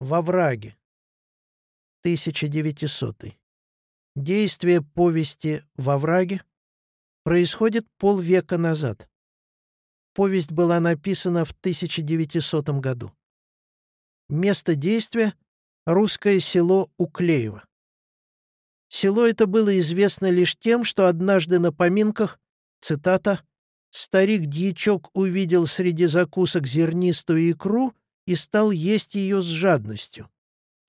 Во враге. 1900. Действие повести «Во враге» происходит полвека назад. Повесть была написана в 1900 году. Место действия — русское село Уклеево. Село это было известно лишь тем, что однажды на поминках, цитата, «старик-дьячок увидел среди закусок зернистую икру и стал есть ее с жадностью.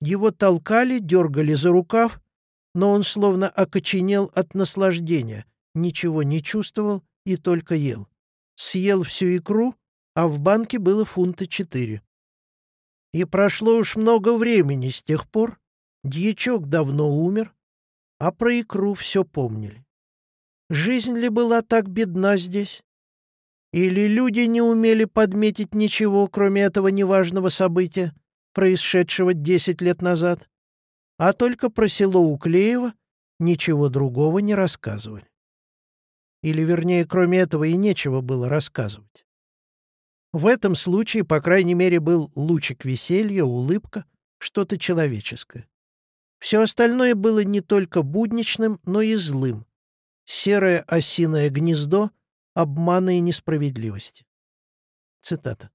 Его толкали, дергали за рукав, но он словно окоченел от наслаждения, ничего не чувствовал и только ел. Съел всю икру, а в банке было фунта четыре. И прошло уж много времени с тех пор, дьячок давно умер, а про икру все помнили. Жизнь ли была так бедна здесь? Или люди не умели подметить ничего, кроме этого неважного события, происшедшего десять лет назад? А только про село Уклеево ничего другого не рассказывали. Или, вернее, кроме этого и нечего было рассказывать. В этом случае, по крайней мере, был лучик веселья, улыбка, что-то человеческое. Все остальное было не только будничным, но и злым. Серое осиное гнездо обмана и несправедливости. Цитата.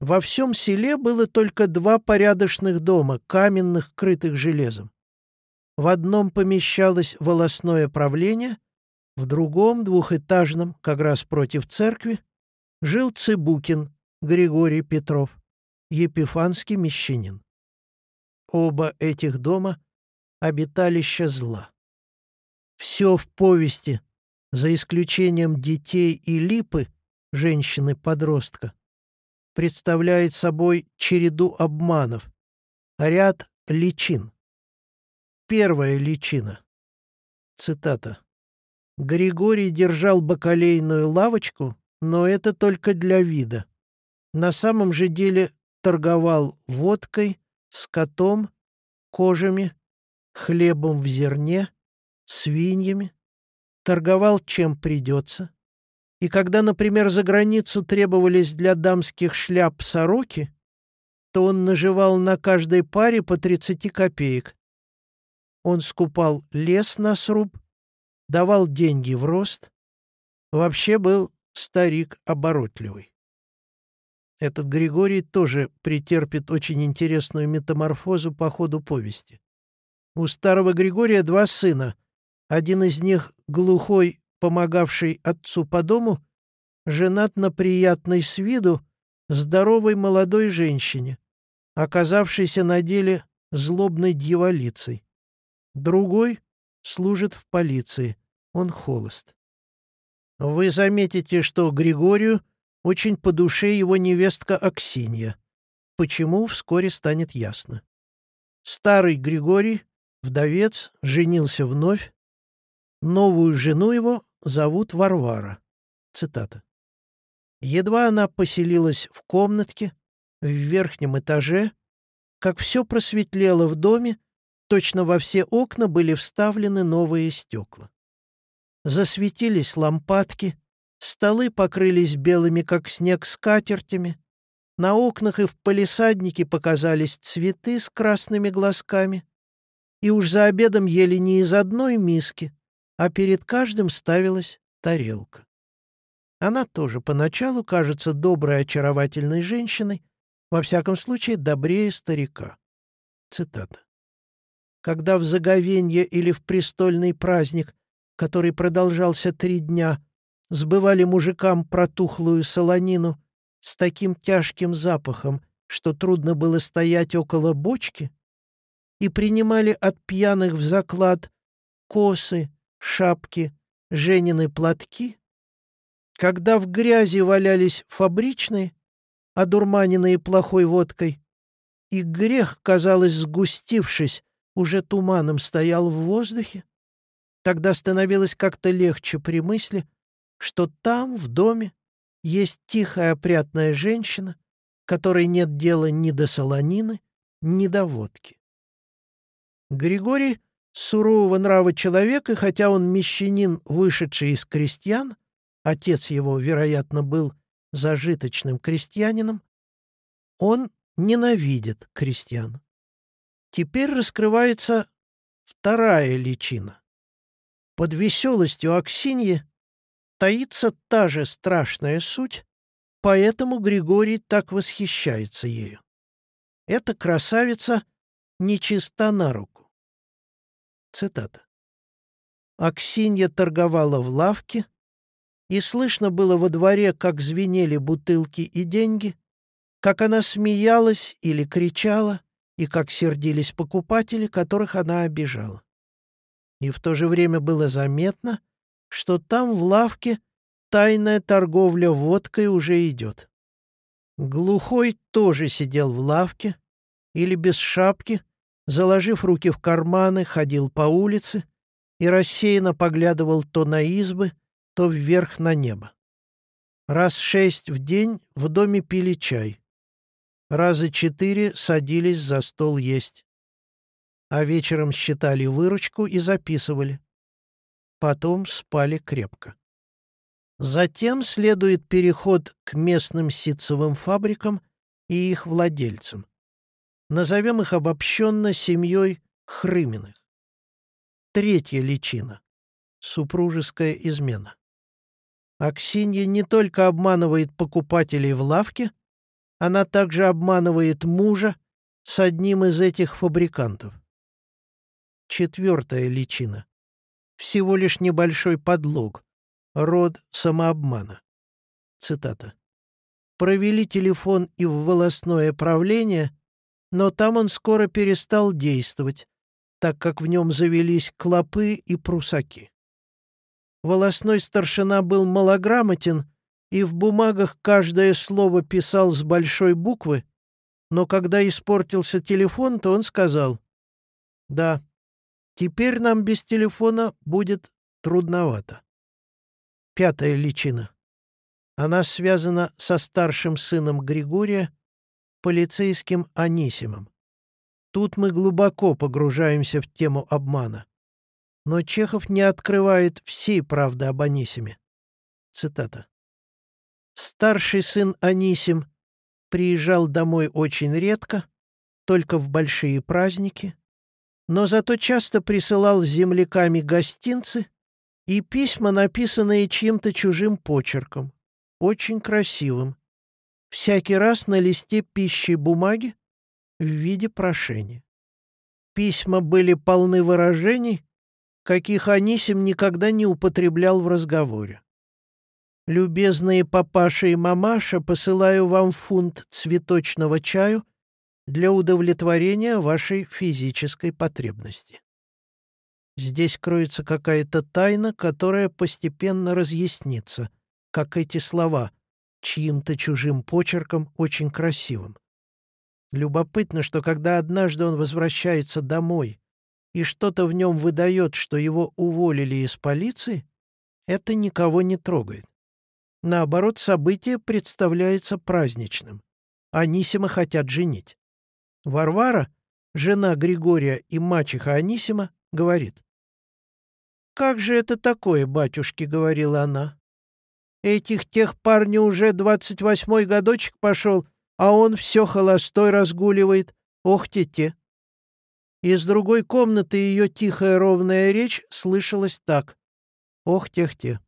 Во всем селе было только два порядочных дома, каменных, крытых железом. В одном помещалось волосное правление, в другом, двухэтажном, как раз против церкви, жил Цыбукин Григорий Петров, епифанский мещанин. Оба этих дома — обиталища зла. Все в повести, за исключением детей и липы, женщины-подростка, представляет собой череду обманов, ряд личин. Первая личина. Цитата. Григорий держал бакалейную лавочку, но это только для вида. На самом же деле торговал водкой, скотом, кожами, хлебом в зерне, свиньями, торговал чем придется. И когда, например, за границу требовались для дамских шляп сороки, то он наживал на каждой паре по 30 копеек. Он скупал лес на сруб, давал деньги в рост. Вообще был старик оборотливый. Этот Григорий тоже претерпит очень интересную метаморфозу по ходу повести. У старого Григория два сына. Один из них, глухой, помогавший отцу по дому, женат на приятной с виду здоровой молодой женщине, оказавшейся на деле злобной дьяволицей. Другой служит в полиции, он холост. Вы заметите, что Григорию очень по душе его невестка Аксинья. Почему, вскоре станет ясно. Старый Григорий, вдовец, женился вновь. Новую жену его зовут Варвара. Цитата. Едва она поселилась в комнатке, в верхнем этаже, как все просветлело в доме, точно во все окна были вставлены новые стекла. Засветились лампадки, Столы покрылись белыми, как снег, скатертями. На окнах и в палисаднике показались цветы с красными глазками. И уж за обедом ели не из одной миски, а перед каждым ставилась тарелка. Она тоже поначалу кажется доброй, очаровательной женщиной, во всяком случае добрее старика. Цитата. Когда в заговенье или в престольный праздник, который продолжался три дня, сбывали мужикам протухлую солонину с таким тяжким запахом, что трудно было стоять около бочки, и принимали от пьяных в заклад косы, шапки, женины платки, когда в грязи валялись фабричные, одурманенные плохой водкой, и грех, казалось, сгустившись, уже туманом стоял в воздухе, тогда становилось как-то легче при мысли, что там, в доме, есть тихая опрятная женщина, которой нет дела ни до солонины, ни до водки. Григорий — сурового нрава человек, и хотя он мещанин, вышедший из крестьян, отец его, вероятно, был зажиточным крестьянином, он ненавидит крестьян. Теперь раскрывается вторая личина. Под веселостью Аксиньи таится та же страшная суть, поэтому Григорий так восхищается ею. Эта красавица нечиста на руку. Цитата. Аксинья торговала в лавке, и слышно было во дворе, как звенели бутылки и деньги, как она смеялась или кричала, и как сердились покупатели, которых она обижала. И в то же время было заметно, что там в лавке тайная торговля водкой уже идет. Глухой тоже сидел в лавке или без шапки, заложив руки в карманы, ходил по улице и рассеянно поглядывал то на избы, то вверх на небо. Раз шесть в день в доме пили чай. Раза четыре садились за стол есть. А вечером считали выручку и записывали. Потом спали крепко. Затем следует переход к местным ситцевым фабрикам и их владельцам. Назовем их обобщенно семьей Хрыминых. Третья личина — супружеская измена. Аксинья не только обманывает покупателей в лавке, она также обманывает мужа с одним из этих фабрикантов. Четвертая личина. Всего лишь небольшой подлог, род самообмана. Цитата. «Провели телефон и в волосное правление, но там он скоро перестал действовать, так как в нем завелись клопы и прусаки. Волосной старшина был малограмотен и в бумагах каждое слово писал с большой буквы, но когда испортился телефон, то он сказал, «Да, теперь нам без телефона будет трудновато». Пятая личина. Она связана со старшим сыном Григория, полицейским Анисимом. Тут мы глубоко погружаемся в тему обмана. Но Чехов не открывает всей правды об Анисиме. Цитата. «Старший сын Анисим приезжал домой очень редко, только в большие праздники, но зато часто присылал с земляками гостинцы и письма, написанные чьим-то чужим почерком, очень красивым, всякий раз на листе пищи бумаги в виде прошения. Письма были полны выражений, каких Анисим никогда не употреблял в разговоре. «Любезные папаша и мамаша, посылаю вам фунт цветочного чаю для удовлетворения вашей физической потребности». Здесь кроется какая-то тайна, которая постепенно разъяснится, как эти слова, чьим-то чужим почерком, очень красивым. Любопытно, что когда однажды он возвращается домой и что-то в нем выдает, что его уволили из полиции, это никого не трогает. Наоборот, событие представляется праздничным. Анисима хотят женить. Варвара, жена Григория и мачеха Анисима, говорит. «Как же это такое, батюшки?» — говорила она. «Этих тех парню уже двадцать восьмой годочек пошел, а он все холостой разгуливает. Ох, те-те!» Из другой комнаты ее тихая ровная речь слышалась так. «Ох, тех-те!»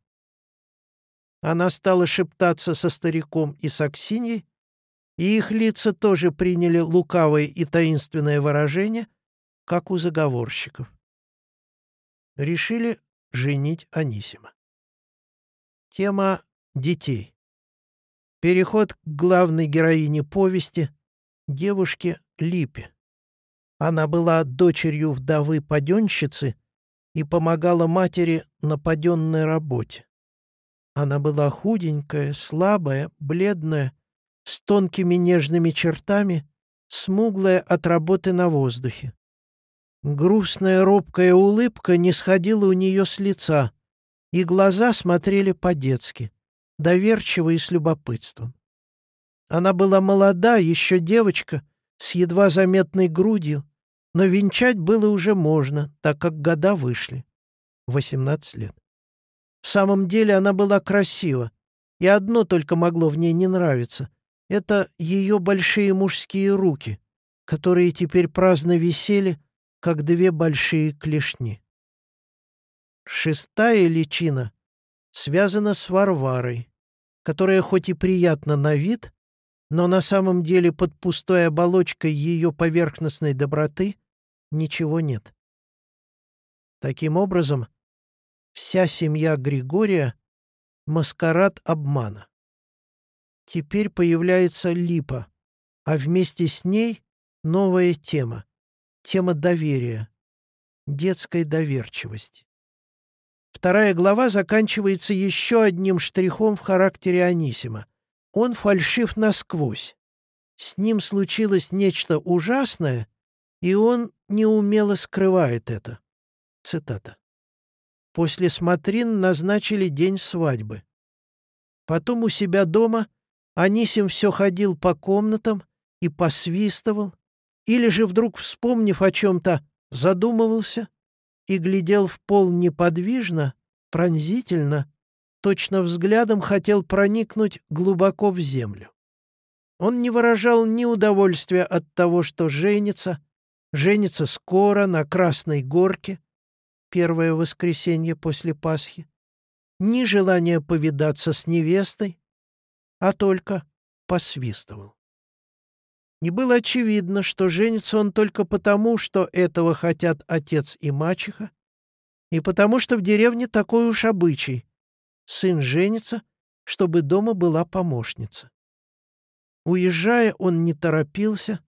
Она стала шептаться со стариком и с Аксиньей, и их лица тоже приняли лукавое и таинственное выражение, как у заговорщиков решили женить Анисима. Тема детей. Переход к главной героине повести, девушке Липе. Она была дочерью вдовы-паденщицы и помогала матери на паденной работе. Она была худенькая, слабая, бледная, с тонкими нежными чертами, смуглая от работы на воздухе. Грустная робкая улыбка не сходила у нее с лица, и глаза смотрели по-детски, доверчиво и с любопытством. Она была молода, еще девочка, с едва заметной грудью, но венчать было уже можно, так как года вышли. 18 лет. В самом деле она была красива, и одно только могло в ней не нравиться. Это ее большие мужские руки, которые теперь праздно висели, как две большие клешни. Шестая личина связана с Варварой, которая хоть и приятна на вид, но на самом деле под пустой оболочкой ее поверхностной доброты ничего нет. Таким образом, вся семья Григория — маскарад обмана. Теперь появляется Липа, а вместе с ней новая тема — тема доверия, детской доверчивости. Вторая глава заканчивается еще одним штрихом в характере Анисима. Он фальшив насквозь. С ним случилось нечто ужасное, и он неумело скрывает это. Цитата. После смотрин назначили день свадьбы. Потом у себя дома Анисим все ходил по комнатам и посвистывал, или же вдруг, вспомнив о чем-то, задумывался и глядел в пол неподвижно, пронзительно, точно взглядом хотел проникнуть глубоко в землю. Он не выражал ни удовольствия от того, что женится, женится скоро на Красной Горке, первое воскресенье после Пасхи, ни желания повидаться с невестой, а только посвистывал. И было очевидно, что женится он только потому, что этого хотят отец и мачеха, и потому что в деревне такой уж обычай. Сын женится, чтобы дома была помощница. Уезжая, он не торопился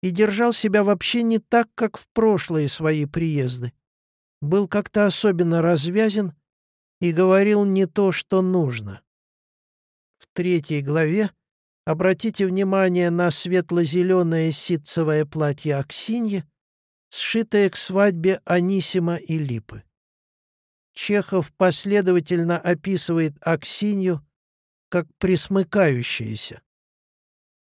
и держал себя вообще не так, как в прошлые свои приезды. Был как-то особенно развязен и говорил не то, что нужно. В третьей главе Обратите внимание на светло-зеленое ситцевое платье Аксиньи, сшитое к свадьбе Анисима и Липы. Чехов последовательно описывает Аксинью как присмыкающаяся.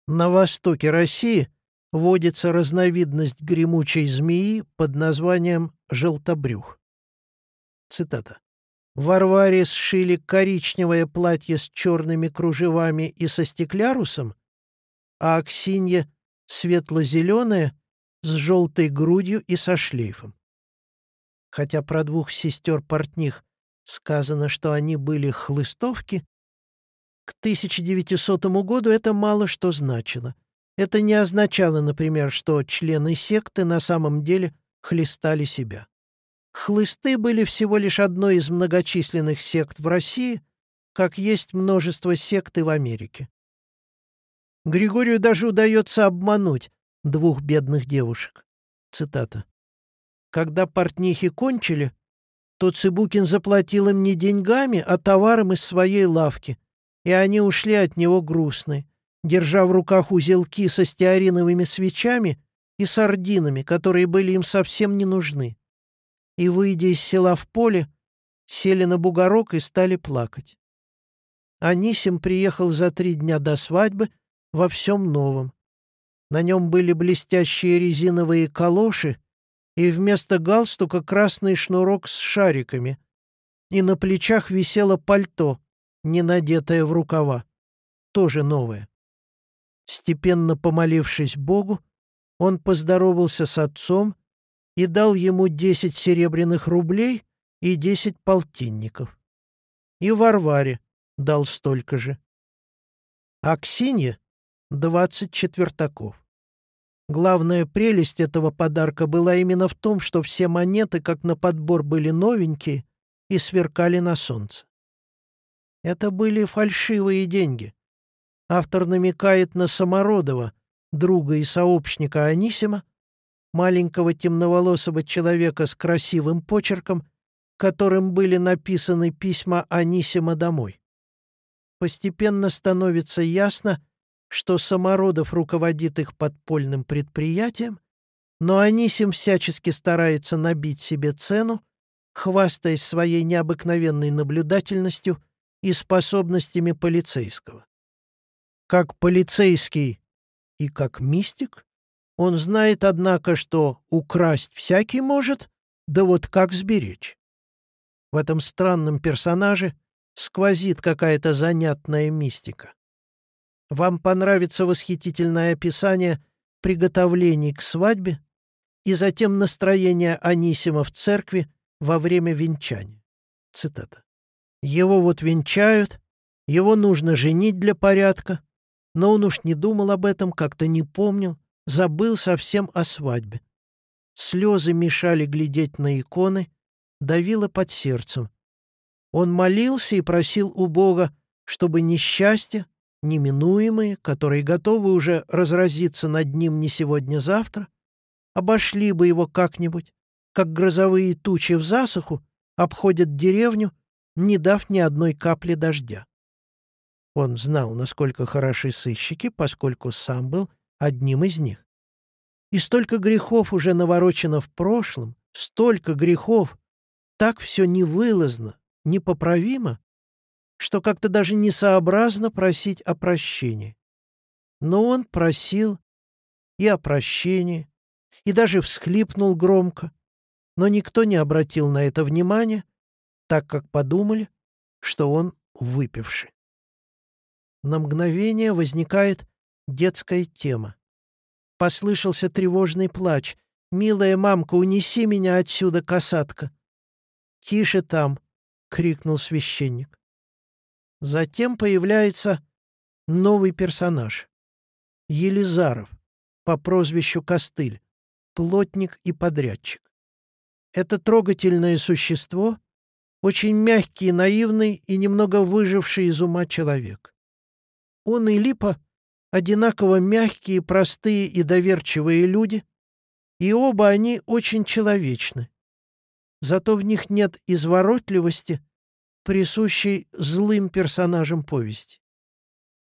На востоке России водится разновидность гремучей змеи под названием желтобрюх. Цитата. Варваре сшили коричневое платье с черными кружевами и со стеклярусом, а Аксинье — светло-зеленое с желтой грудью и со шлейфом. Хотя про двух сестер-портних сказано, что они были хлыстовки, к 1900 году это мало что значило. Это не означало, например, что члены секты на самом деле хлестали себя. Хлысты были всего лишь одной из многочисленных сект в России, как есть множество сект и в Америке. Григорию даже удается обмануть двух бедных девушек. Цитата. «Когда портнихи кончили, то Цыбукин заплатил им не деньгами, а товаром из своей лавки, и они ушли от него грустные, держа в руках узелки со стеариновыми свечами и сардинами, которые были им совсем не нужны и, выйдя из села в поле, сели на бугорок и стали плакать. Анисим приехал за три дня до свадьбы во всем новом. На нем были блестящие резиновые калоши и вместо галстука красный шнурок с шариками, и на плечах висело пальто, не надетое в рукава, тоже новое. Степенно помолившись Богу, он поздоровался с отцом и дал ему десять серебряных рублей и десять полтинников. И Варваре дал столько же. А Ксенье — двадцать четвертаков. Главная прелесть этого подарка была именно в том, что все монеты, как на подбор, были новенькие и сверкали на солнце. Это были фальшивые деньги. Автор намекает на Самородова, друга и сообщника Анисима, маленького темноволосого человека с красивым почерком, которым были написаны письма Анисима домой. Постепенно становится ясно, что Самородов руководит их подпольным предприятием, но Анисим всячески старается набить себе цену, хвастаясь своей необыкновенной наблюдательностью и способностями полицейского. Как полицейский и как мистик он знает, однако, что украсть всякий может, да вот как сберечь. В этом странном персонаже сквозит какая-то занятная мистика. Вам понравится восхитительное описание приготовлений к свадьбе и затем настроение Анисима в церкви во время венчания. Цитата. «Его вот венчают, его нужно женить для порядка, но он уж не думал об этом, как-то не помнил, забыл совсем о свадьбе. Слезы мешали глядеть на иконы, давило под сердцем. Он молился и просил у Бога, чтобы несчастья, неминуемые, которые готовы уже разразиться над ним не сегодня-завтра, обошли бы его как-нибудь, как грозовые тучи в засуху обходят деревню, не дав ни одной капли дождя. Он знал, насколько хороши сыщики, поскольку сам был одним из них. И столько грехов уже наворочено в прошлом, столько грехов, так все невылазно, непоправимо, что как-то даже несообразно просить о прощении. Но он просил и о прощении, и даже всхлипнул громко, но никто не обратил на это внимания, так как подумали, что он выпивший. На мгновение возникает детская тема. Послышался тревожный плач. «Милая мамка, унеси меня отсюда, касатка!» «Тише там!» — крикнул священник. Затем появляется новый персонаж. Елизаров по прозвищу Костыль, плотник и подрядчик. Это трогательное существо, очень мягкий, наивный и немного выживший из ума человек. Он и Липа — одинаково мягкие, простые и доверчивые люди, и оба они очень человечны. Зато в них нет изворотливости, присущей злым персонажам повести.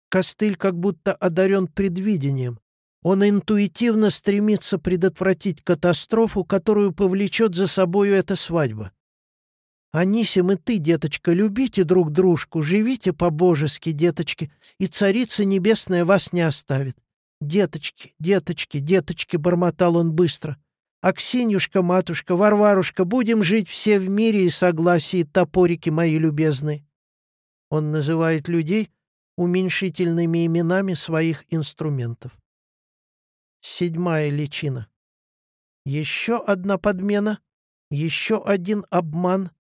Костыль как будто одарен предвидением. Он интуитивно стремится предотвратить катастрофу, которую повлечет за собою эта свадьба. Анисим и ты, деточка, любите друг дружку, живите по-божески, деточки, и Царица Небесная вас не оставит. Деточки, деточки, деточки, — бормотал он быстро. Аксинюшка, матушка, Варварушка, будем жить все в мире и согласии, топорики мои любезные. Он называет людей уменьшительными именами своих инструментов. Седьмая личина. Еще одна подмена, еще один обман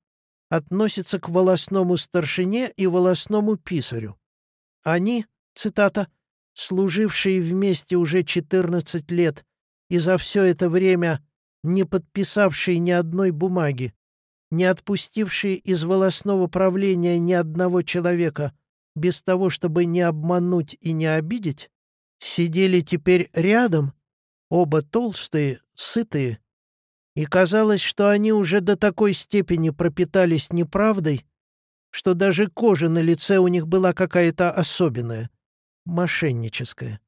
относится к волосному старшине и волосному писарю. Они, цитата, «служившие вместе уже 14 лет и за все это время не подписавшие ни одной бумаги, не отпустившие из волосного правления ни одного человека без того, чтобы не обмануть и не обидеть, сидели теперь рядом, оба толстые, сытые, и казалось, что они уже до такой степени пропитались неправдой, что даже кожа на лице у них была какая-то особенная, мошенническая.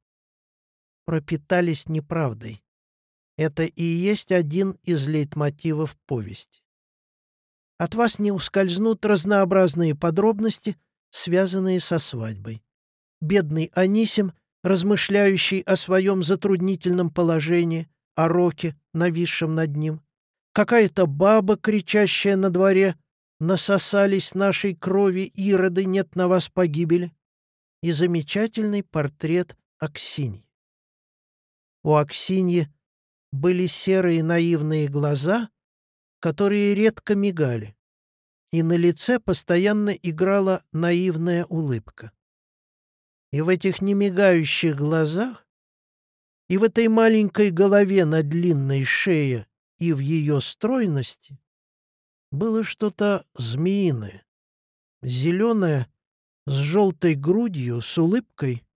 Пропитались неправдой. Это и есть один из лейтмотивов повести. От вас не ускользнут разнообразные подробности, связанные со свадьбой. Бедный Анисим размышляющий о своем затруднительном положении, о роке, нависшем над ним. Какая-то баба, кричащая на дворе, «Насосались нашей крови, ироды, нет на вас погибели!» И замечательный портрет Аксиньи. У Аксиньи были серые наивные глаза, которые редко мигали, и на лице постоянно играла наивная улыбка. И в этих немигающих глазах, и в этой маленькой голове на длинной шее, и в ее стройности было что-то змеиное, зеленое, с желтой грудью, с улыбкой.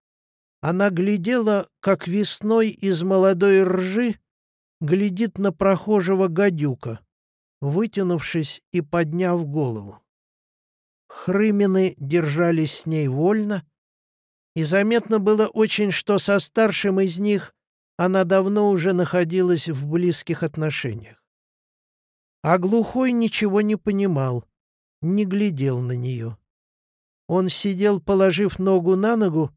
Она глядела, как весной из молодой ржи глядит на прохожего гадюка, вытянувшись и подняв голову. Хрымины держались с ней вольно, и заметно было очень, что со старшим из них она давно уже находилась в близких отношениях. А глухой ничего не понимал, не глядел на нее. Он сидел, положив ногу на ногу,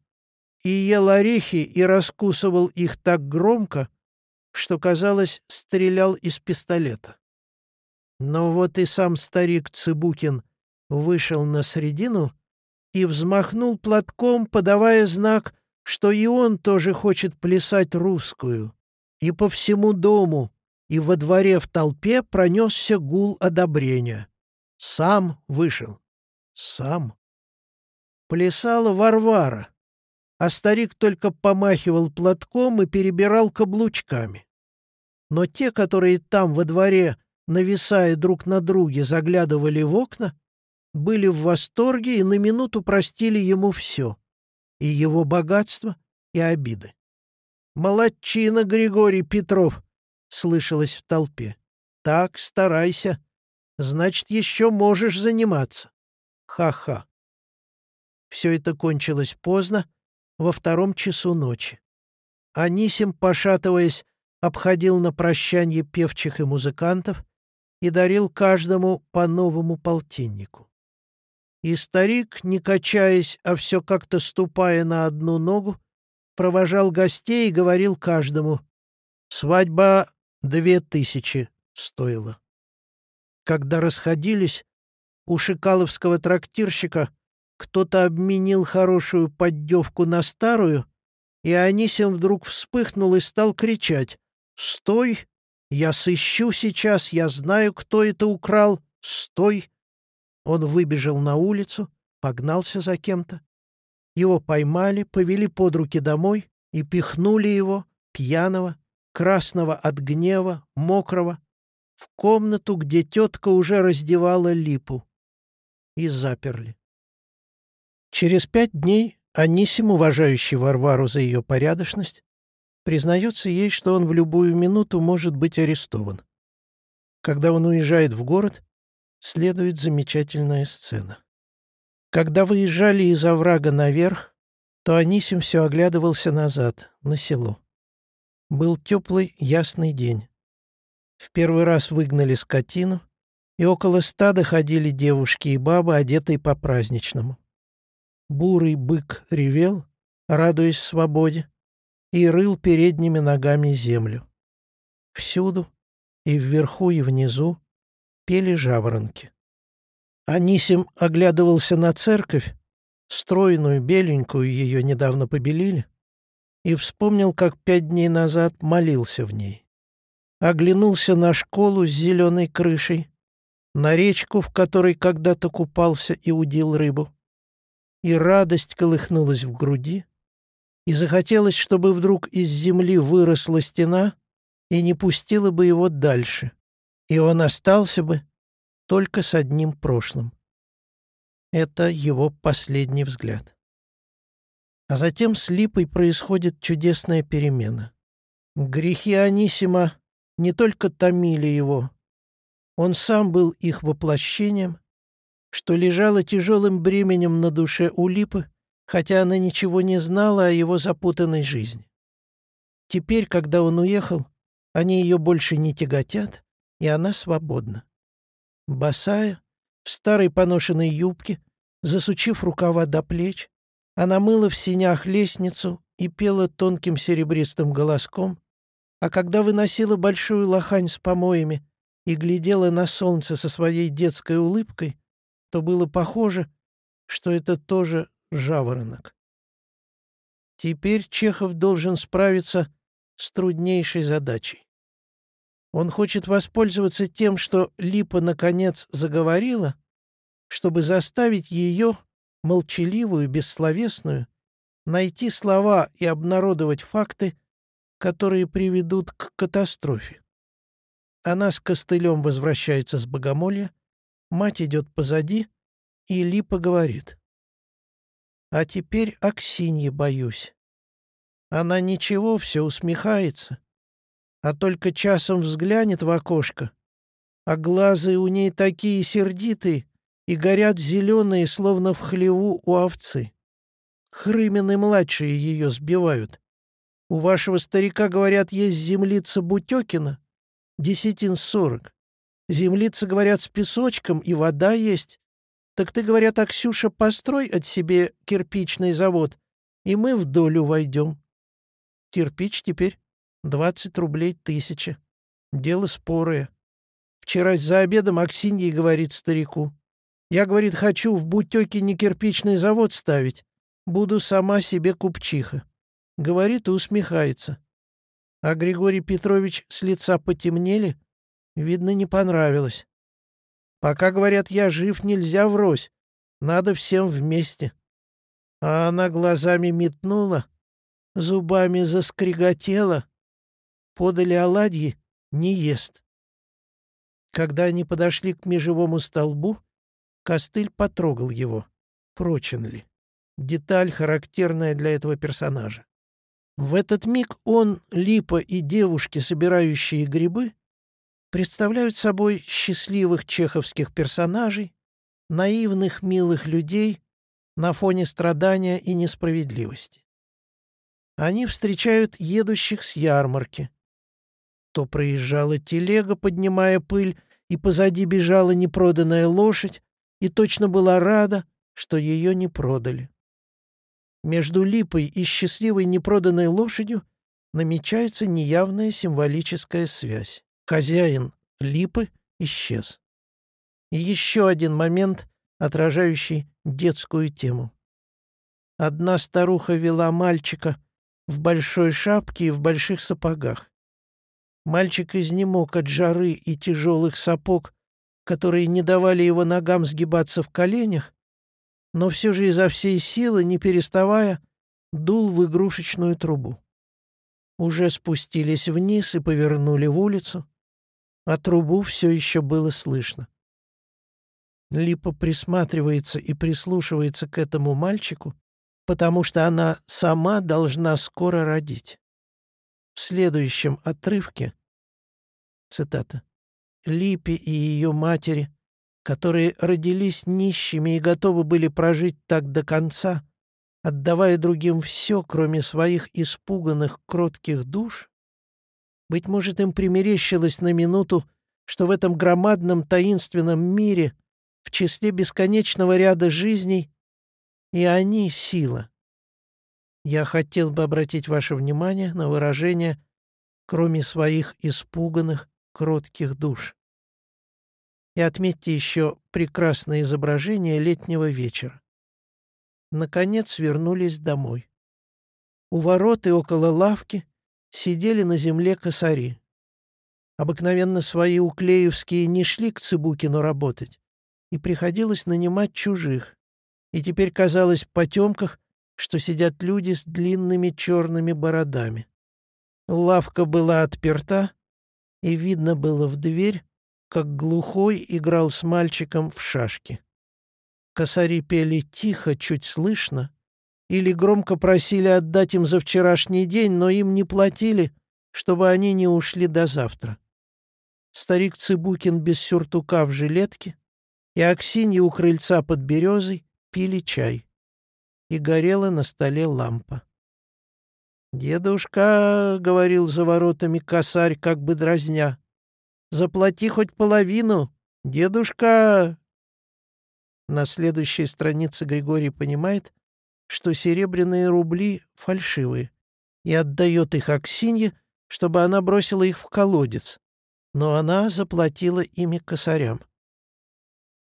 и ел орехи и раскусывал их так громко, что, казалось, стрелял из пистолета. Но вот и сам старик Цыбукин вышел на средину и взмахнул платком, подавая знак, что и он тоже хочет плясать русскую. И по всему дому, и во дворе в толпе пронесся гул одобрения. Сам вышел. Сам. Плясала Варвара, а старик только помахивал платком и перебирал каблучками. Но те, которые там во дворе, нависая друг на друге, заглядывали в окна, были в восторге и на минуту простили ему все — и его богатство, и обиды. «Молодчина, Григорий Петров!» — слышалось в толпе. «Так, старайся. Значит, еще можешь заниматься. Ха-ха». Все это кончилось поздно, во втором часу ночи. Анисим, пошатываясь, обходил на прощанье певчих и музыкантов и дарил каждому по новому полтиннику. И старик, не качаясь, а все как-то ступая на одну ногу, провожал гостей и говорил каждому «Свадьба две тысячи стоила». Когда расходились, у шикаловского трактирщика кто-то обменил хорошую поддевку на старую, и Анисим вдруг вспыхнул и стал кричать «Стой! Я сыщу сейчас, я знаю, кто это украл! Стой!» Он выбежал на улицу, погнался за кем-то. Его поймали, повели под руки домой и пихнули его, пьяного, красного от гнева, мокрого, в комнату, где тетка уже раздевала липу. И заперли. Через пять дней Анисим, уважающий Варвару за ее порядочность, признается ей, что он в любую минуту может быть арестован. Когда он уезжает в город, следует замечательная сцена. Когда выезжали из оврага наверх, то Анисим все оглядывался назад, на село. Был теплый, ясный день. В первый раз выгнали скотину, и около стада ходили девушки и бабы, одетые по-праздничному. Бурый бык ревел, радуясь свободе, и рыл передними ногами землю. Всюду, и вверху, и внизу, пели жаворонки. Анисим оглядывался на церковь, стройную, беленькую, ее недавно побелили, и вспомнил, как пять дней назад молился в ней. Оглянулся на школу с зеленой крышей, на речку, в которой когда-то купался и удил рыбу. И радость колыхнулась в груди, и захотелось, чтобы вдруг из земли выросла стена и не пустила бы его дальше, и он остался бы только с одним прошлым. Это его последний взгляд. А затем с Липой происходит чудесная перемена. Грехи Анисима не только томили его, он сам был их воплощением, что лежало тяжелым бременем на душе у Липы, хотя она ничего не знала о его запутанной жизни. Теперь, когда он уехал, они ее больше не тяготят, и она свободна. Босая, в старой поношенной юбке, засучив рукава до плеч, она мыла в синях лестницу и пела тонким серебристым голоском, а когда выносила большую лохань с помоями и глядела на солнце со своей детской улыбкой, то было похоже, что это тоже жаворонок. Теперь Чехов должен справиться с труднейшей задачей. Он хочет воспользоваться тем, что Липа наконец заговорила, чтобы заставить ее, молчаливую, бессловесную, найти слова и обнародовать факты, которые приведут к катастрофе. Она с костылем возвращается с богомолья, мать идет позади, и Липа говорит. «А теперь Аксиньи боюсь. Она ничего, все усмехается, а только часом взглянет в окошко, а глазы у ней такие сердитые и горят зеленые, словно в хлеву у овцы. Хрымины-младшие ее сбивают. У вашего старика, говорят, есть землица Бутекина, десятин сорок. Землица, говорят, с песочком, и вода есть. Так ты, говорят, Аксюша, построй от себе кирпичный завод, и мы в долю войдем. Кирпич теперь Двадцать рублей тысяча. Дело спорое. Вчера за обедом Аксинья говорит старику. Я, говорит, хочу в Бутёке не кирпичный завод ставить. Буду сама себе купчиха. говорит и усмехается. А Григорий Петрович с лица потемнели, видно, не понравилось. Пока, говорят, я жив, нельзя врозь, надо всем вместе. А она глазами метнула, зубами заскриготела. Подали оладьи, не ест. Когда они подошли к межевому столбу, Костыль потрогал его. Прочен ли? Деталь, характерная для этого персонажа. В этот миг он, Липа и девушки, собирающие грибы, представляют собой счастливых чеховских персонажей, наивных милых людей на фоне страдания и несправедливости. Они встречают едущих с ярмарки. То проезжала телега, поднимая пыль, и позади бежала непроданная лошадь, и точно была рада, что ее не продали. Между липой и счастливой непроданной лошадью намечается неявная символическая связь. Хозяин липы исчез. И еще один момент, отражающий детскую тему. Одна старуха вела мальчика в большой шапке и в больших сапогах. Мальчик изнемог от жары и тяжелых сапог, которые не давали его ногам сгибаться в коленях, но все же изо всей силы, не переставая, дул в игрушечную трубу. Уже спустились вниз и повернули в улицу, а трубу все еще было слышно. Липа присматривается и прислушивается к этому мальчику, потому что она сама должна скоро родить. В следующем отрывке, цитата, Липе и ее матери, которые родились нищими и готовы были прожить так до конца, отдавая другим все, кроме своих испуганных, кротких душ, быть может, им примерещилось на минуту, что в этом громадном таинственном мире, в числе бесконечного ряда жизней, и они — сила. Я хотел бы обратить ваше внимание на выражение «кроме своих испуганных, кротких душ». И отметьте еще прекрасное изображение летнего вечера. Наконец вернулись домой. У ворот и около лавки сидели на земле косари. Обыкновенно свои уклеевские не шли к Цыбукину работать, и приходилось нанимать чужих. И теперь казалось в потемках, что сидят люди с длинными черными бородами. Лавка была отперта, и видно было в дверь, как глухой играл с мальчиком в шашки. Косари пели тихо, чуть слышно, или громко просили отдать им за вчерашний день, но им не платили, чтобы они не ушли до завтра. Старик Цыбукин без сюртука в жилетке и Аксинья у крыльца под березой пили чай. И горела на столе лампа. «Дедушка», — говорил за воротами косарь, как бы дразня, — «заплати хоть половину, дедушка». На следующей странице Григорий понимает, что серебряные рубли фальшивые, и отдает их Аксинье, чтобы она бросила их в колодец, но она заплатила ими косарям.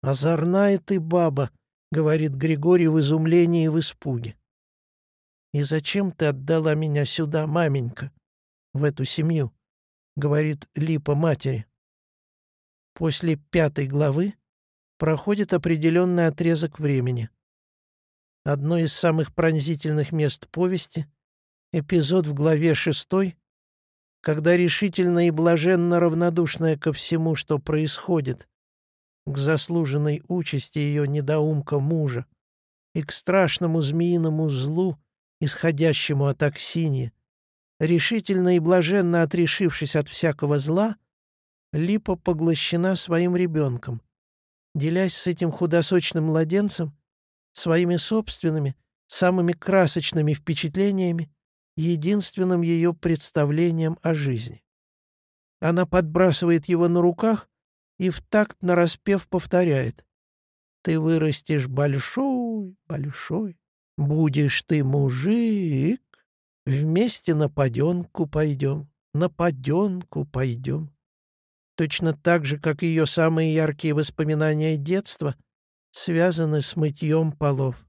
«Озорная ты баба», — говорит Григорий в изумлении и в испуге. «И зачем ты отдала меня сюда, маменька, в эту семью?» — говорит Липа матери. После пятой главы проходит определенный отрезок времени. Одно из самых пронзительных мест повести — эпизод в главе шестой, когда решительно и блаженно равнодушная ко всему, что происходит, к заслуженной участи ее недоумка мужа и к страшному змеиному злу, исходящему от Аксиньи, решительно и блаженно отрешившись от всякого зла, Липа поглощена своим ребенком, делясь с этим худосочным младенцем своими собственными, самыми красочными впечатлениями, единственным ее представлением о жизни. Она подбрасывает его на руках и в такт нараспев повторяет «Ты вырастешь большой, большой, будешь ты мужик, вместе на паденку пойдем, на паденку пойдем». Точно так же, как ее самые яркие воспоминания детства связаны с мытьем полов.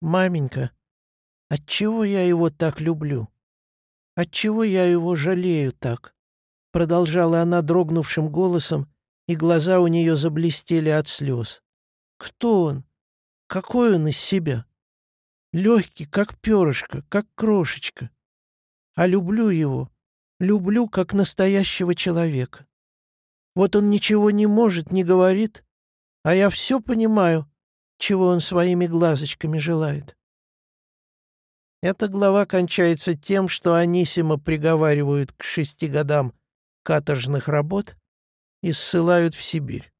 «Маменька, Отчего я его так люблю? Отчего я его жалею так? Продолжала она дрогнувшим голосом, и глаза у нее заблестели от слез. Кто он? Какой он из себя? Легкий, как перышко, как крошечка. А люблю его, люблю, как настоящего человека. Вот он ничего не может, не говорит, а я все понимаю, чего он своими глазочками желает. Эта глава кончается тем, что Анисима приговаривают к шести годам каторжных работ и ссылают в Сибирь.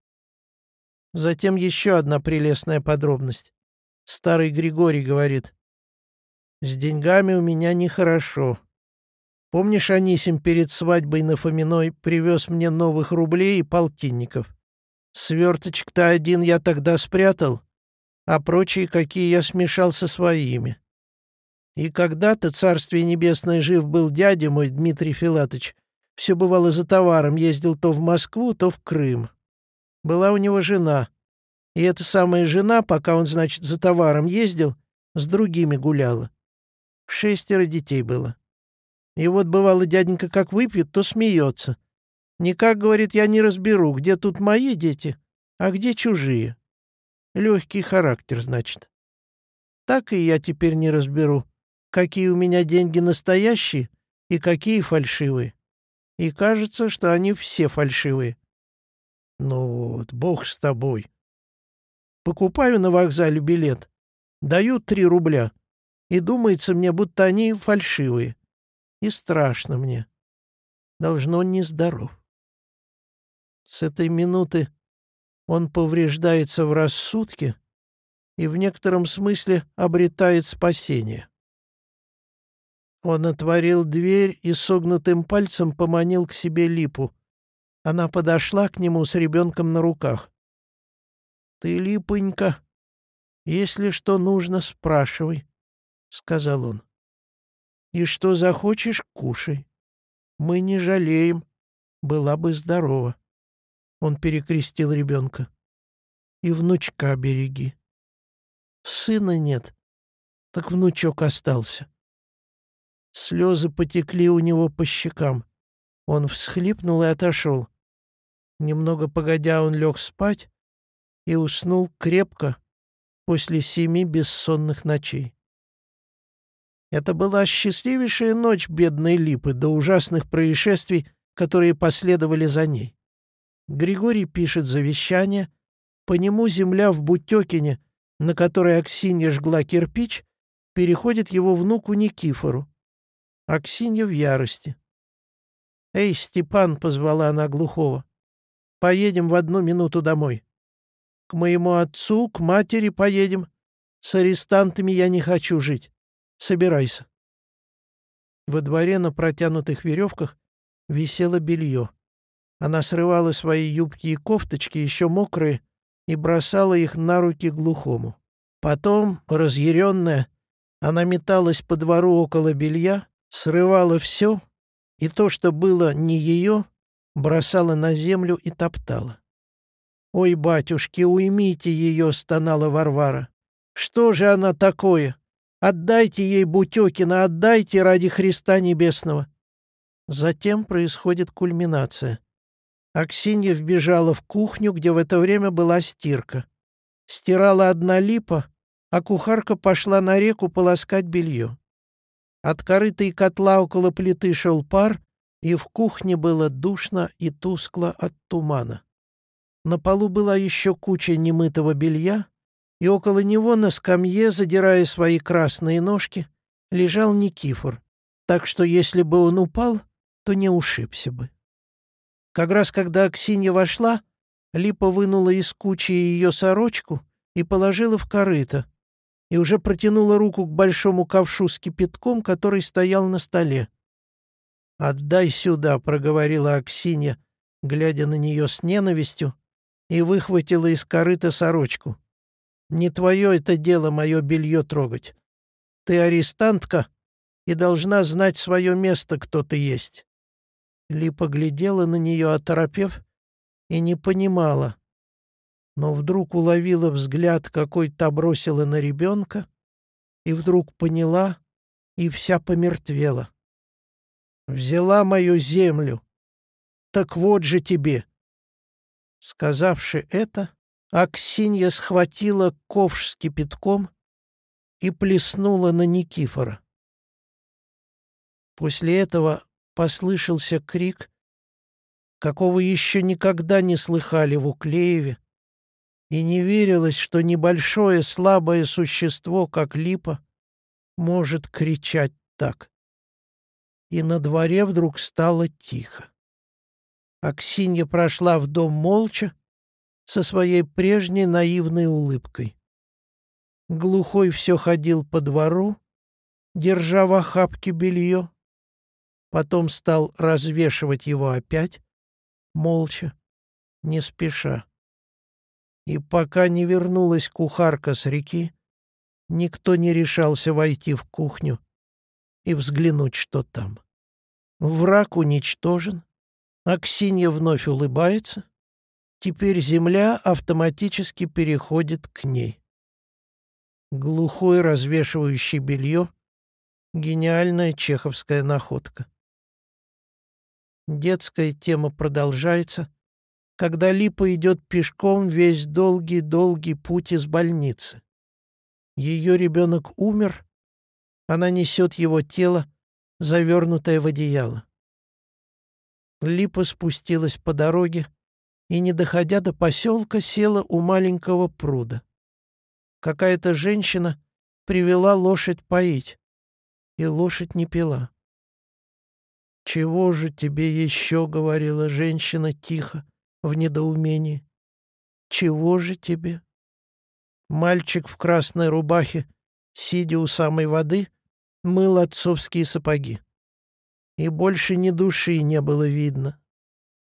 Затем еще одна прелестная подробность. Старый Григорий говорит, «С деньгами у меня нехорошо. Помнишь, Анисим перед свадьбой на Фоминой привез мне новых рублей и полтинников? Сверточек-то один я тогда спрятал, а прочие какие я смешал со своими. И когда-то, царствие небесное, жив был дядя мой, Дмитрий Филатович, все бывало за товаром, ездил то в Москву, то в Крым. Была у него жена. И эта самая жена, пока он, значит, за товаром ездил, с другими гуляла. Шестеро детей было. И вот бывало дяденька как выпьет, то смеется. Никак, говорит, я не разберу, где тут мои дети, а где чужие. Легкий характер, значит. Так и я теперь не разберу, какие у меня деньги настоящие и какие фальшивые. И кажется, что они все фальшивые. Ну вот, бог с тобой. Покупаю на вокзале билет, даю три рубля, и думается мне, будто они фальшивые. И страшно мне. Должно он нездоров. С этой минуты он повреждается в рассудке и в некотором смысле обретает спасение. Он отворил дверь и согнутым пальцем поманил к себе липу. Она подошла к нему с ребенком на руках. «Ты, липонька, если что нужно, спрашивай», — сказал он. И что захочешь, кушай. Мы не жалеем. Была бы здорова. Он перекрестил ребенка. И внучка береги. Сына нет, так внучок остался. Слезы потекли у него по щекам. Он всхлипнул и отошел. Немного погодя он лег спать и уснул крепко после семи бессонных ночей. Это была счастливейшая ночь бедной Липы до ужасных происшествий, которые последовали за ней. Григорий пишет завещание, по нему земля в Бутёкине, на которой Аксинья жгла кирпич, переходит его внуку Никифору. Аксинья в ярости. «Эй, Степан!» — позвала она глухого. «Поедем в одну минуту домой. К моему отцу, к матери поедем. С арестантами я не хочу жить. Собирайся. Во дворе на протянутых веревках висело белье. Она срывала свои юбки и кофточки, еще мокрые, и бросала их на руки глухому. Потом, разъяренная, она металась по двору около белья, срывала все, и то, что было не ее, бросала на землю и топтала. «Ой, батюшки, уймите ее!» — стонала Варвара. «Что же она такое? Отдайте ей Бутёкина, отдайте ради Христа Небесного. Затем происходит кульминация. Аксинья вбежала в кухню, где в это время была стирка. Стирала одна липа, а кухарка пошла на реку полоскать белье. От корыта и котла около плиты шел пар, и в кухне было душно и тускло от тумана. На полу была еще куча немытого белья, и около него на скамье, задирая свои красные ножки, лежал Никифор, так что если бы он упал, то не ушибся бы. Как раз когда Аксинья вошла, Липа вынула из кучи ее сорочку и положила в корыто, и уже протянула руку к большому ковшу с кипятком, который стоял на столе. «Отдай сюда», — проговорила Аксинья, глядя на нее с ненавистью, и выхватила из корыта сорочку. Не твое это дело мое белье трогать. Ты арестантка и должна знать свое место, кто ты есть». Липа глядела на нее, оторопев, и не понимала, но вдруг уловила взгляд, какой та бросила на ребенка, и вдруг поняла и вся помертвела. «Взяла мою землю. Так вот же тебе!» Сказавши это, Аксинья схватила ковш с кипятком и плеснула на Никифора. После этого послышался крик, какого еще никогда не слыхали в Уклееве, и не верилось, что небольшое слабое существо, как липа, может кричать так. И на дворе вдруг стало тихо. Аксинья прошла в дом молча, со своей прежней наивной улыбкой. Глухой все ходил по двору, держа в охапке белье, потом стал развешивать его опять, молча, не спеша. И пока не вернулась кухарка с реки, никто не решался войти в кухню и взглянуть, что там. Враг уничтожен, Аксинья вновь улыбается, теперь земля автоматически переходит к ней. Глухой, развешивающий белье — гениальная чеховская находка. Детская тема продолжается, когда Липа идет пешком весь долгий-долгий путь из больницы. Ее ребенок умер, она несет его тело, завернутое в одеяло. Липа спустилась по дороге и, не доходя до поселка, села у маленького пруда. Какая-то женщина привела лошадь поить, и лошадь не пила. «Чего же тебе еще?» — говорила женщина тихо, в недоумении. «Чего же тебе?» Мальчик в красной рубахе, сидя у самой воды, мыл отцовские сапоги. И больше ни души не было видно.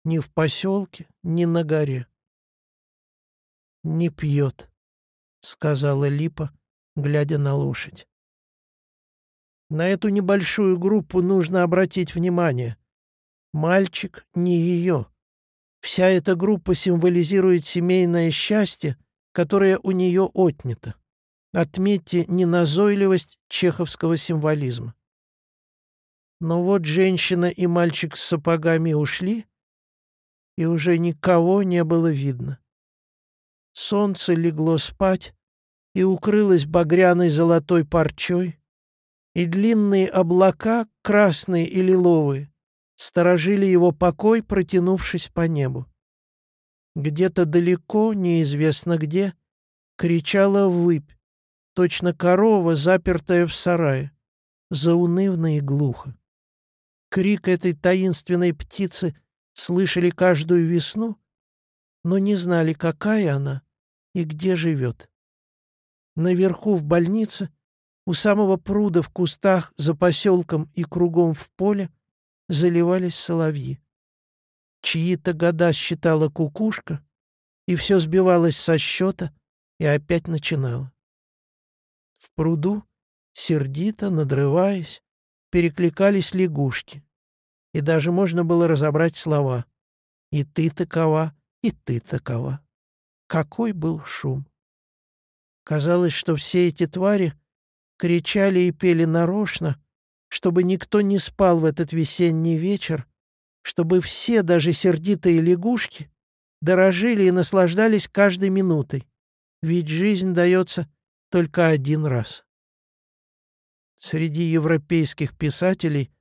Ни в поселке, ни на горе. «Не пьет», — сказала Липа, глядя на лошадь. На эту небольшую группу нужно обратить внимание. Мальчик не ее. Вся эта группа символизирует семейное счастье, которое у нее отнято. Отметьте неназойливость чеховского символизма. Но вот женщина и мальчик с сапогами ушли, и уже никого не было видно. Солнце легло спать и укрылось багряной золотой парчой, и длинные облака, красные и лиловые, сторожили его покой, протянувшись по небу. Где-то далеко, неизвестно где, кричала выпь, точно корова, запертая в сарае, заунывно и глухо. Крик этой таинственной птицы слышали каждую весну, но не знали, какая она и где живет. Наверху в больнице, у самого пруда в кустах, за поселком и кругом в поле, заливались соловьи. Чьи-то года считала кукушка, и все сбивалось со счета и опять начинала. В пруду, сердито, надрываясь, перекликались лягушки, и даже можно было разобрать слова «И ты такова, и ты такова». Какой был шум! Казалось, что все эти твари кричали и пели нарочно, чтобы никто не спал в этот весенний вечер, чтобы все, даже сердитые лягушки, дорожили и наслаждались каждой минутой, ведь жизнь дается только один раз. Среди европейских писателей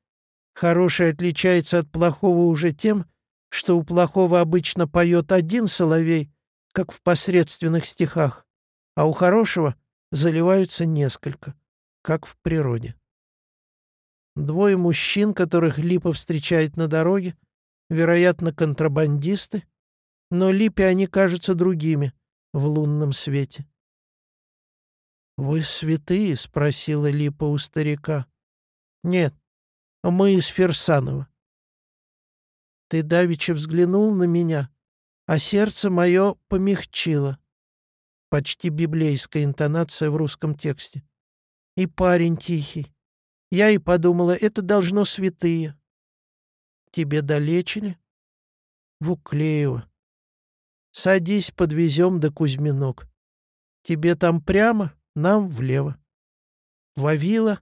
хороший отличается от плохого уже тем, что у плохого обычно поет один соловей, как в посредственных стихах, а у хорошего заливаются несколько, как в природе. Двое мужчин, которых Липа встречает на дороге, вероятно, контрабандисты, но Липе они кажутся другими в лунном свете. «Вы святые?» — спросила Липа у старика. «Нет, мы из Ферсанова». «Ты давеча взглянул на меня, а сердце мое помягчило». Почти библейская интонация в русском тексте. «И парень тихий. Я и подумала, это должно святые». «Тебе долечили?» «В Уклеево». «Садись, подвезем до Кузьминок. Тебе там прямо?» нам влево. Вавила,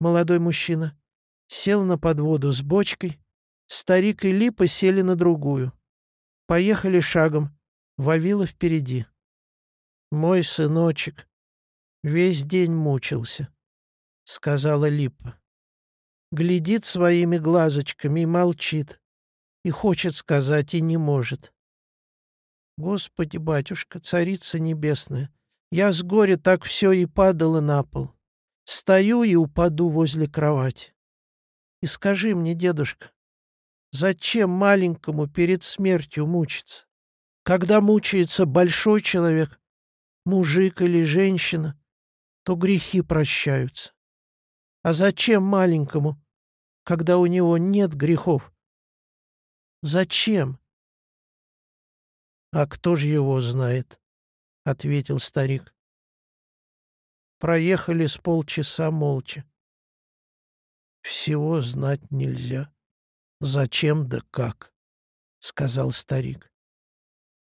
молодой мужчина, сел на подводу с бочкой, старик и Липа сели на другую. Поехали шагом, Вавила впереди. «Мой сыночек весь день мучился», — сказала Липа. Глядит своими глазочками и молчит, и хочет сказать, и не может. Господи, батюшка, царица небесная, я с горя так все и падала на пол. Стою и упаду возле кровати. И скажи мне, дедушка, зачем маленькому перед смертью мучиться? Когда мучается большой человек, мужик или женщина, то грехи прощаются. А зачем маленькому, когда у него нет грехов? Зачем? «А кто же его знает?» — ответил старик. Проехали с полчаса молча. «Всего знать нельзя. Зачем да как?» — сказал старик.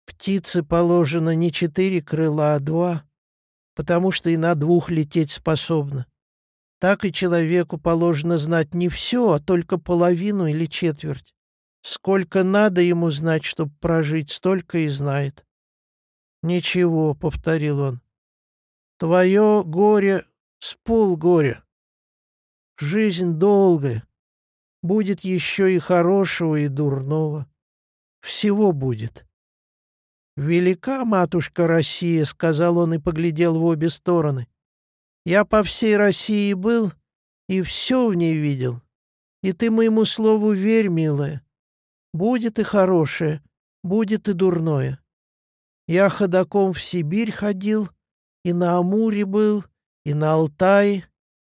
«Птице положено не четыре крыла, а два, потому что и на двух лететь способна. Так и человеку положено знать не все, а только половину или четверть. Сколько надо ему знать, чтобы прожить, столько и знает. «Ничего», — повторил он, — «твое горе с полгоря. Жизнь долгая, будет еще и хорошего, и дурного. Всего будет». «Велика матушка Россия», — сказал он и поглядел в обе стороны. «Я по всей России был и все в ней видел. И ты моему слову верь, милая. Будет и хорошее, будет и дурное. Я ходаком в Сибирь ходил, и на Амуре был, и на Алтае,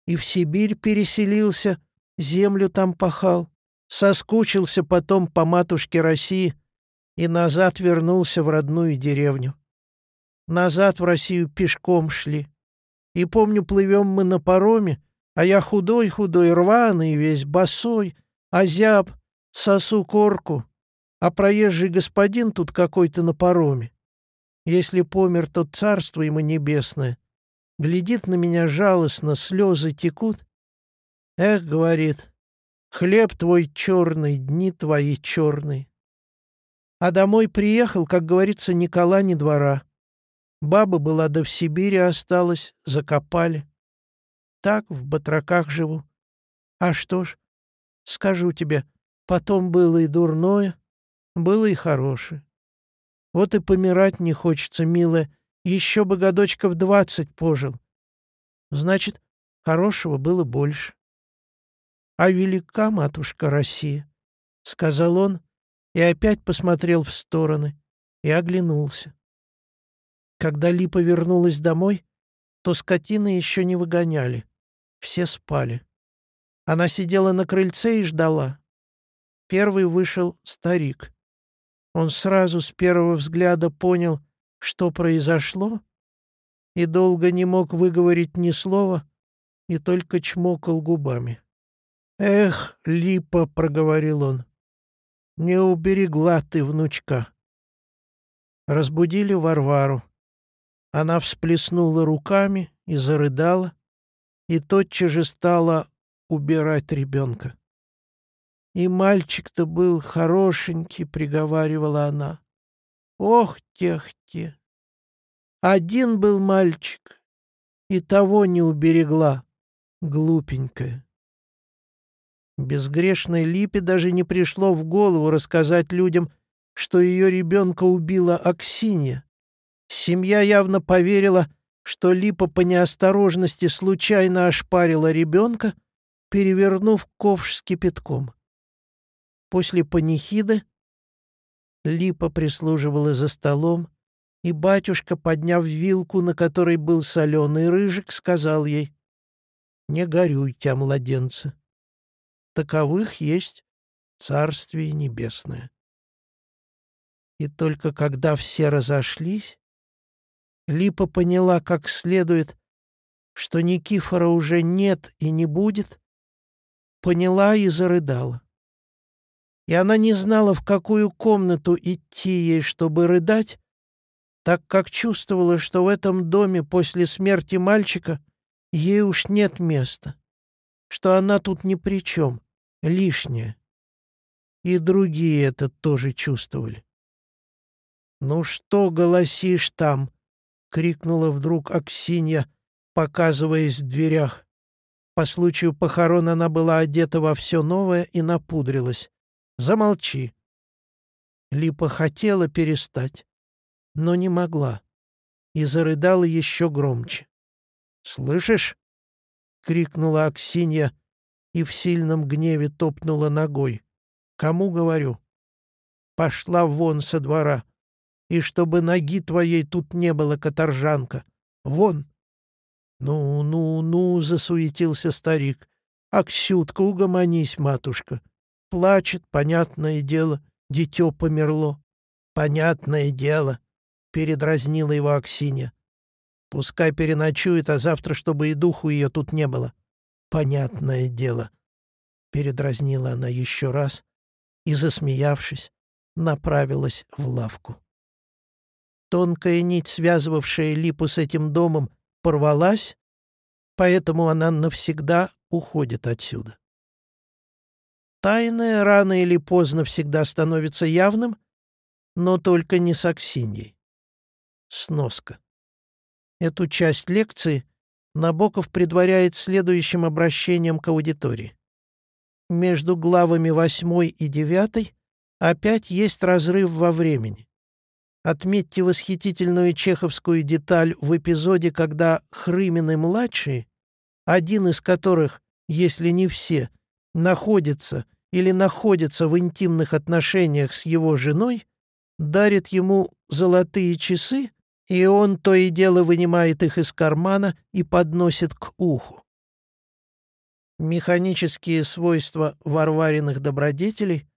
и в Сибирь переселился, землю там пахал, соскучился потом по матушке России и назад вернулся в родную деревню. Назад в Россию пешком шли. И помню, плывем мы на пароме, а я худой-худой, рваный весь, босой, озяб, сосу корку, а проезжий господин тут какой-то на пароме. Если помер, то царство ему небесное. Глядит на меня жалостно, слезы текут. Эх, говорит, хлеб твой черный, дни твои черные. А домой приехал, как говорится, ни кола, ни двора. Баба была да в Сибири осталась, закопали. Так в батраках живу. А что ж, скажу тебе, Потом было и дурное, было и хорошее. Вот и помирать не хочется, милая, еще бы годочков двадцать пожил. Значит, хорошего было больше. А велика матушка Россия, — сказал он и опять посмотрел в стороны и оглянулся. Когда Липа вернулась домой, то скотины еще не выгоняли, все спали. Она сидела на крыльце и ждала. Первый вышел старик. Он сразу с первого взгляда понял, что произошло, и долго не мог выговорить ни слова, и только чмокал губами. «Эх, липа!» — проговорил он. «Не уберегла ты, внучка!» Разбудили Варвару. Она всплеснула руками и зарыдала, и тотчас же стала убирать ребенка. И мальчик-то был хорошенький, — приговаривала она. Ох, техте! Один был мальчик, и того не уберегла, глупенькая. Безгрешной Липе даже не пришло в голову рассказать людям, что ее ребенка убила Аксинья. Семья явно поверила, что Липа по неосторожности случайно ошпарила ребенка, перевернув ковш с кипятком. После панихиды Липа прислуживала за столом, и батюшка, подняв вилку, на которой был соленый рыжик, сказал ей, «Не горюйте, младенцы, таковых есть Царствие Небесное». И только когда все разошлись, Липа поняла как следует, что Никифора уже нет и не будет, поняла и зарыдала и она не знала, в какую комнату идти ей, чтобы рыдать, так как чувствовала, что в этом доме после смерти мальчика ей уж нет места, что она тут ни при чем, лишняя. И другие это тоже чувствовали. «Ну что голосишь там?» — крикнула вдруг Аксинья, показываясь в дверях. По случаю похорон она была одета во все новое и напудрилась. «Замолчи!» Липа хотела перестать, но не могла и зарыдала еще громче. «Слышишь?» — крикнула Аксинья и в сильном гневе топнула ногой. «Кому говорю?» «Пошла вон со двора, и чтобы ноги твоей тут не было, каторжанка. Вон!» «Ну, ну, ну!» — засуетился старик. «Аксютка, угомонись, матушка. Плачет, понятное дело, дитё померло». «Понятное дело», — передразнила его Аксинья. Пускай переночует, а завтра, чтобы и духу ее тут не было. Понятное дело. Передразнила она еще раз и, засмеявшись, направилась в лавку. Тонкая нить, связывавшая Липу с этим домом, порвалась, поэтому она навсегда уходит отсюда. Тайное рано или поздно всегда становится явным, но только не с Аксиньей. Сноска. Эту часть лекции Набоков предваряет следующим обращением к аудитории. Между главами 8 и 9 опять есть разрыв во времени. Отметьте восхитительную чеховскую деталь в эпизоде, когда Хрымины-младшие, один из которых, если не все, находится или находится в интимных отношениях с его женой, дарит ему золотые часы, и он то и дело вынимает их из кармана и подносит к уху. Механические свойства варвариных добродетелей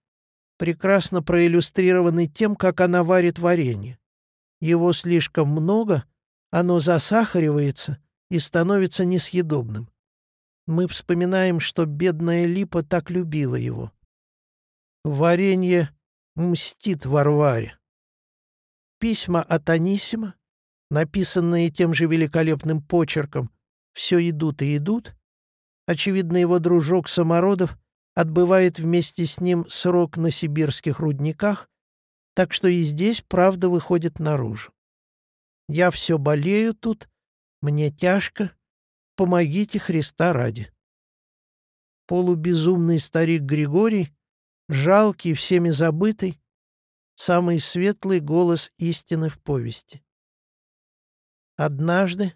прекрасно проиллюстрированы тем, как она варит варенье. Его слишком много, оно засахаривается и становится несъедобным. Мы вспоминаем, что бедная Липа так любила его. Варенье мстит Варваре. Письма от Анисима написанные тем же великолепным почерком, все идут и идут, очевидно, его дружок Самородов отбывает вместе с ним срок на сибирских рудниках, так что и здесь правда выходит наружу. Я все болею тут, мне тяжко, помогите Христа ради. Полубезумный старик Григорий, жалкий, всеми забытый, самый светлый голос истины в повести. Однажды,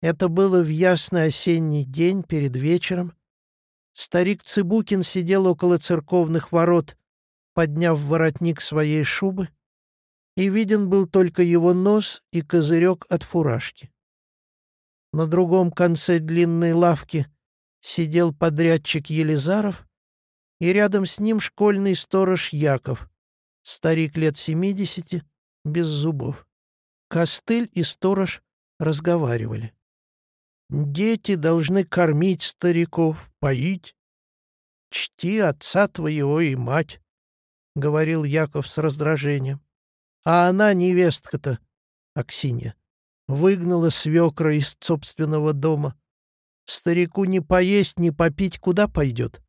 это было в ясный осенний день перед вечером, старик Цыбукин сидел около церковных ворот, подняв воротник своей шубы, и виден был только его нос и козырек от фуражки. На другом конце длинной лавки сидел подрядчик Елизаров, и рядом с ним школьный сторож Яков, старик лет семидесяти, без зубов. Костыль и сторож разговаривали. «Дети должны кормить стариков, поить. Чти отца твоего и мать», — говорил Яков с раздражением. «А она, невестка-то, Аксинья, выгнала свекра из собственного дома. Старику не поесть, не попить куда пойдет?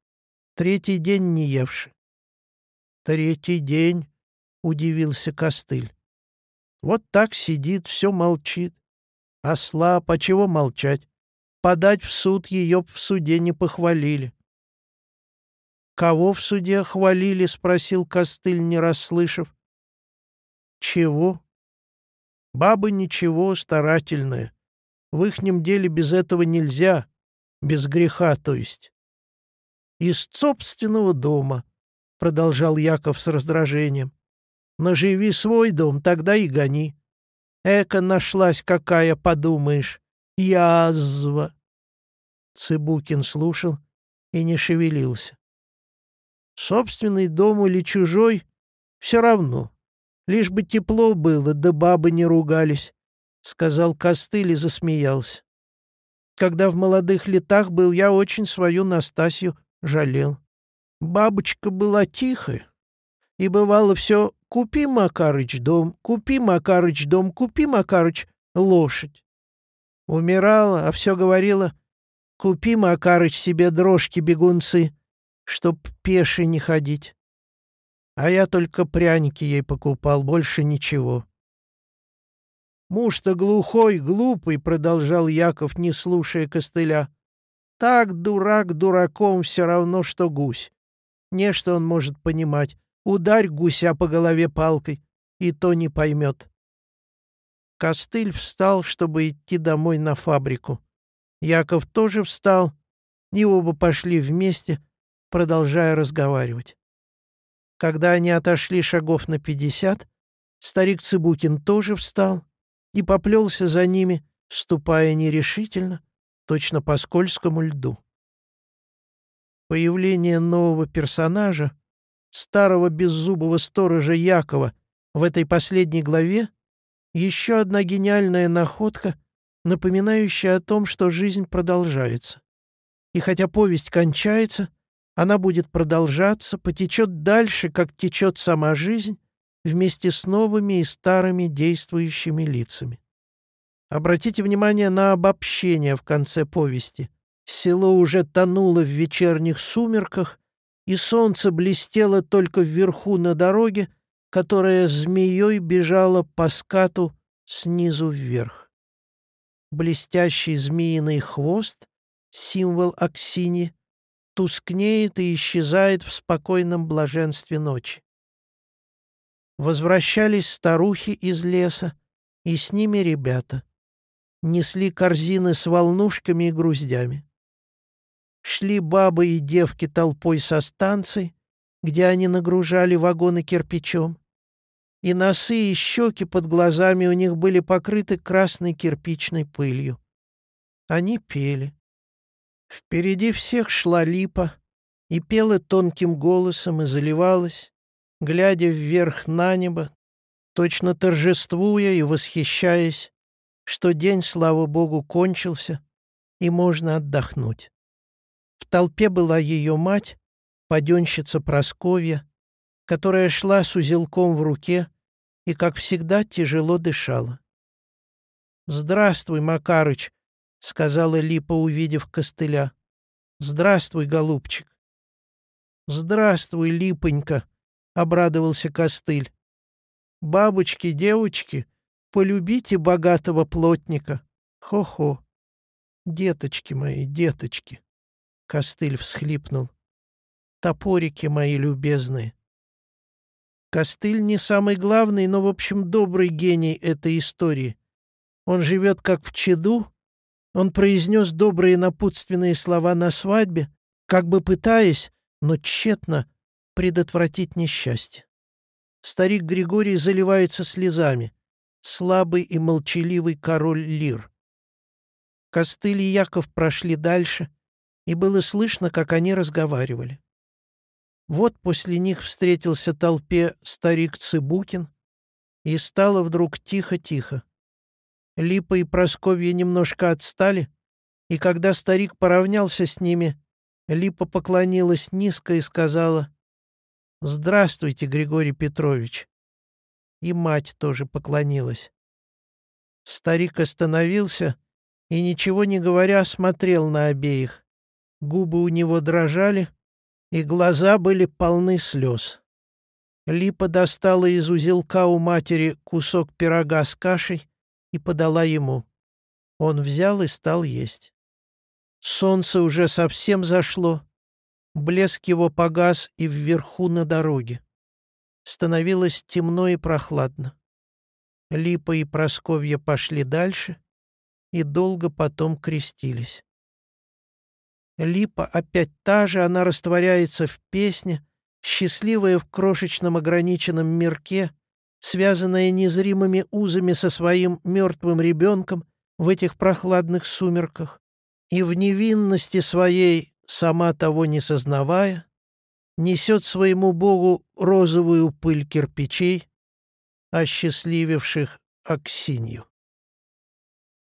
Третий день не евши». «Третий день», — удивился Костыль. Вот так сидит, все молчит. Ослаб, а чего молчать? Подать в суд ее в суде не похвалили. «Кого в суде хвалили?» — спросил Костыль, не расслышав. «Чего?» «Бабы ничего, старательная. В ихнем деле без этого нельзя, без греха, то есть». «Из собственного дома», — продолжал Яков с раздражением. Наживи свой дом, тогда и гони. Эка нашлась какая, подумаешь. Язва. Цыбукин слушал и не шевелился. Собственный дом или чужой — все равно. Лишь бы тепло было, да бабы не ругались, — сказал Костыль и засмеялся. Когда в молодых летах был, я очень свою Настасью жалел. Бабочка была тихая, и бывало все «Купи, Макарыч, дом, купи, Макарыч, дом, купи, Макарыч, лошадь». Умирала, а все говорила, купи, Макарыч, себе дрожки-бегунцы, чтоб пеши не ходить. А я только пряники ей покупал, больше ничего. Муж-то глухой, глупый, — продолжал Яков, не слушая костыля. Так дурак дураком все равно, что гусь. Не что он может понимать. Ударь гуся по голове палкой, и то не поймет. Костыль встал, чтобы идти домой на фабрику. Яков тоже встал, и оба пошли вместе, продолжая разговаривать. Когда они отошли шагов на пятьдесят, старик Цыбукин тоже встал и поплелся за ними, ступая нерешительно, точно по скользкому льду. Появление нового персонажа, старого беззубого сторожа Якова, в этой последней главе еще одна гениальная находка, напоминающая о том, что жизнь продолжается. И хотя повесть кончается, она будет продолжаться, потечет дальше, как течет сама жизнь, вместе с новыми и старыми действующими лицами. Обратите внимание на обобщение в конце повести. Село уже тонуло в вечерних сумерках, и солнце блестело только вверху на дороге, которая змеей бежала по скату снизу вверх. Блестящий змеиный хвост, символ Аксини, тускнеет и исчезает в спокойном блаженстве ночи. Возвращались старухи из леса, и с ними ребята несли корзины с волнушками и груздями. Шли бабы и девки толпой со станций, где они нагружали вагоны кирпичом, и носы и щеки под глазами у них были покрыты красной кирпичной пылью. Они пели. Впереди всех шла липа и пела тонким голосом и заливалась, глядя вверх на небо, точно торжествуя и восхищаясь что день, слава богу, кончился, и можно отдохнуть. В толпе была ее мать, паденщица Просковья, которая шла с узелком в руке и, как всегда, тяжело дышала. «Здравствуй, Макарыч», — сказала Липа, увидев костыля. «Здравствуй, голубчик». «Здравствуй, Липонька», — обрадовался костыль. «Бабочки, девочки, Полюбите богатого плотника. Хо-хо. Деточки мои, деточки. Костыль всхлипнул. Топорики мои любезные. Костыль не самый главный, но, в общем, добрый гений этой истории. Он живет как в чаду. Он произнес добрые напутственные слова на свадьбе, как бы пытаясь, но тщетно, предотвратить несчастье. Старик Григорий заливается слезами слабый и молчаливый король Лир. Костыль и Яков прошли дальше, и было слышно, как они разговаривали. Вот после них встретился толпе старик Цыбукин, и стало вдруг тихо-тихо. Липа и Просковья немножко отстали, и когда старик поравнялся с ними, Липа поклонилась низко и сказала «Здравствуйте, Григорий Петрович». И мать тоже поклонилась. Старик остановился и, ничего не говоря, смотрел на обеих. Губы у него дрожали, и глаза были полны слез. Липа достала из узелка у матери кусок пирога с кашей и подала ему. Он взял и стал есть. Солнце уже совсем зашло, блеск его погас и вверху на дороге. Становилось темно и прохладно. Липа и Просковья пошли дальше и долго потом крестились. Липа опять та же, она растворяется в песне, счастливая в крошечном ограниченном мирке, связанная незримыми узами со своим мертвым ребенком в этих прохладных сумерках, и в невинности своей, сама того не сознавая, несет своему богу розовую пыль кирпичей, осчастлививших Аксинью.